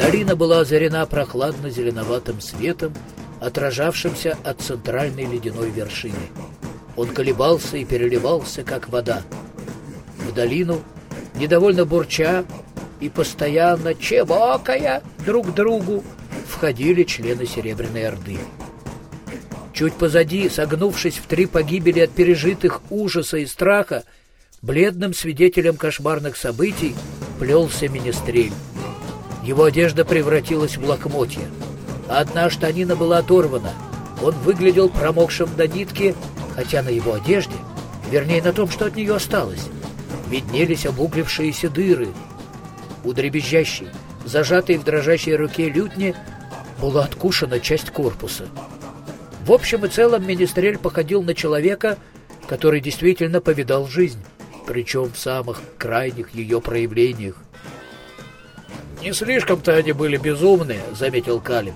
Долина была озарена прохладно-зеленоватым светом, отражавшимся от центральной ледяной вершины. Он колебался и переливался, как вода. В долину, недовольно бурча и постоянно чевокая друг другу, входили члены Серебряной Орды. Чуть позади, согнувшись в три погибели от пережитых ужаса и страха, бледным свидетелем кошмарных событий плелся Министрель. Его одежда превратилась в лохмотья. Одна штанина была оторвана. Он выглядел промокшим до нитки, хотя на его одежде, вернее на том, что от нее осталось, виднелись обуглившиеся дыры. У дребезжащей, зажатой в дрожащей руке лютни, была откушена часть корпуса. В общем и целом Министрель походил на человека, который действительно повидал жизнь, причем в самых крайних ее проявлениях. «Не слишком-то они были безумные», — заметил Калим.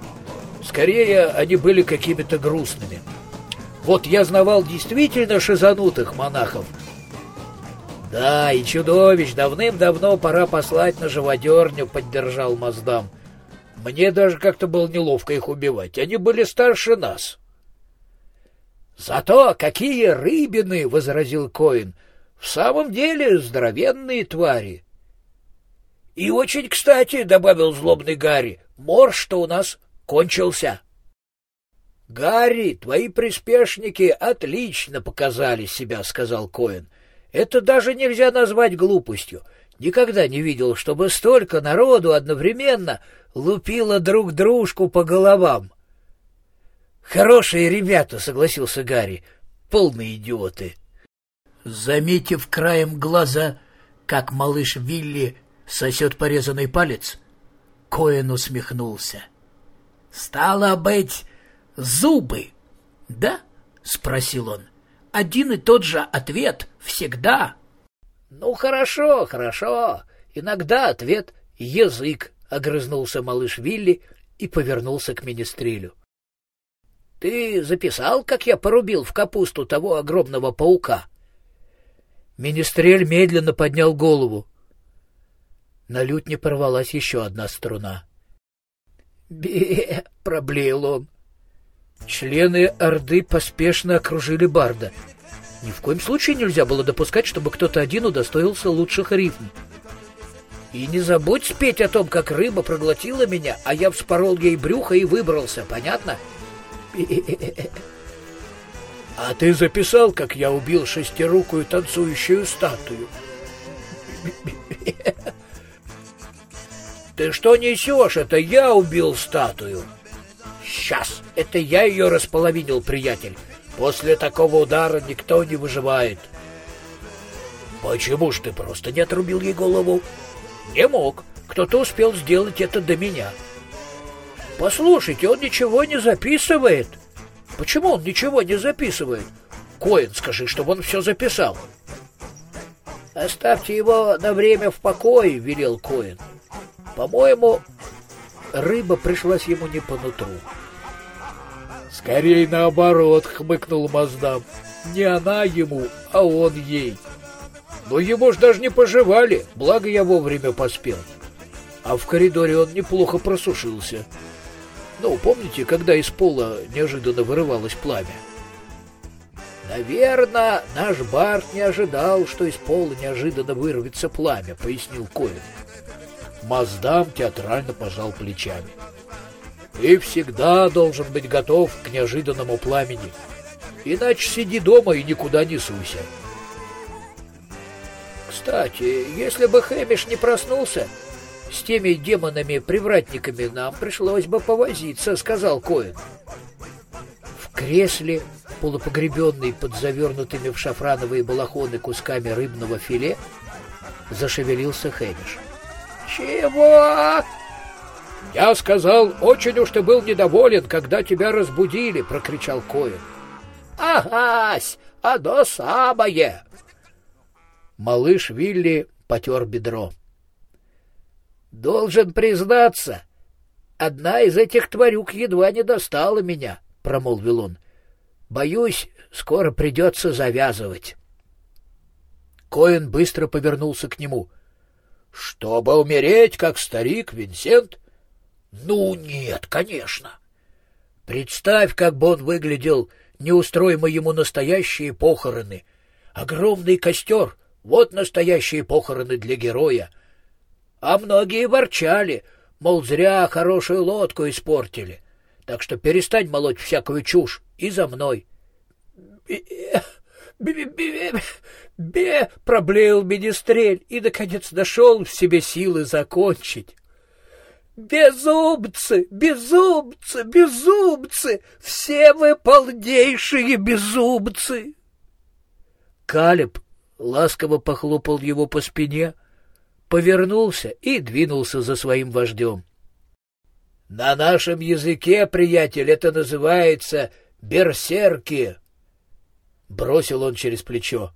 «Скорее, они были какими-то грустными. Вот я знавал действительно шизанутых монахов. Да, и чудовищ давным-давно пора послать на живодерню», — поддержал Маздам. «Мне даже как-то было неловко их убивать. Они были старше нас». «Зато какие рыбины!» — возразил Коин. «В самом деле здоровенные твари». «И очень кстати», — добавил злобный Гарри, — «морж-то у нас кончился». «Гарри, твои приспешники отлично показали себя», — сказал Коэн. «Это даже нельзя назвать глупостью. Никогда не видел, чтобы столько народу одновременно лупило друг дружку по головам». «Хорошие ребята», — согласился Гарри, — «полные идиоты». Заметив краем глаза, как малыш Вилли сосет порезанный палец, Коэн усмехнулся. «Стало быть, зубы, да?» — спросил он. «Один и тот же ответ всегда». «Ну, хорошо, хорошо. Иногда ответ — язык», — огрызнулся малыш Вилли и повернулся к министрелю. «Ты записал, как я порубил в капусту того огромного паука?» Министрель медленно поднял голову. На лютне порвалась еще одна струна. «Бе!» — проблеял он. Члены Орды поспешно окружили Барда. Ни в коем случае нельзя было допускать, чтобы кто-то один удостоился лучших рифм. И не забудь спеть о том, как рыба проглотила меня, а я вспорол ей брюхо и выбрался, понятно? А ты записал, как я убил шестирукую танцующую статую? Ты что несешь? Это я убил статую. Сейчас. Это я ее располовинил, приятель. После такого удара никто не выживает. Почему ж ты просто не отрубил ей голову? Не мог. Кто-то успел сделать это до меня. Послушайте, он ничего не записывает. Почему он ничего не записывает? Коин, скажи, чтобы он все записал. Оставьте его на время в покое, велел Коин. По-моему, рыба пришлась ему не по нутру. «Скорей наоборот», — хмыкнул Маздам. «Не она ему, а он ей». «Но его ж даже не пожевали, благо я вовремя поспел. А в коридоре он неплохо просушился. Ну, помните, когда из пола неожиданно вырывалось пламя?» «Наверное, наш Барт не ожидал, что из пола неожиданно вырвется пламя», — пояснил Коин. Маздам театрально пожал плечами. Ты всегда должен быть готов к неожиданному пламени. Иначе сиди дома и никуда не суйся. Кстати, если бы Хэмиш не проснулся, с теми демонами-привратниками нам пришлось бы повозиться, сказал Коэн. В кресле, полупогребенный под завернутыми в шафрановые балахоны кусками рыбного филе, зашевелился Хэмиш. «Чего?» «Я сказал, очень уж ты был недоволен, когда тебя разбудили!» — прокричал Коэн. «Агась, оно самое!» Малыш Вилли потер бедро. «Должен признаться, одна из этих тварюк едва не достала меня», — промолвил он. «Боюсь, скоро придется завязывать». Коэн быстро повернулся к нему — чтобы умереть, как старик Винсент? Ну, нет, конечно. Представь, как бы он выглядел, не устроим ему настоящие похороны. Огромный костер — вот настоящие похороны для героя. А многие ворчали, мол, зря хорошую лодку испортили. Так что перестань молоть всякую чушь и за мной. «Бе!» — проблеял Министрель и, наконец, нашел в себе силы закончить. «Безумцы! Безумцы! Безумцы! Все вы полнейшие безумцы!» Калеб ласково похлопал его по спине, повернулся и двинулся за своим вождем. «На нашем языке, приятель, это называется берсерки!» Бросил он через плечо.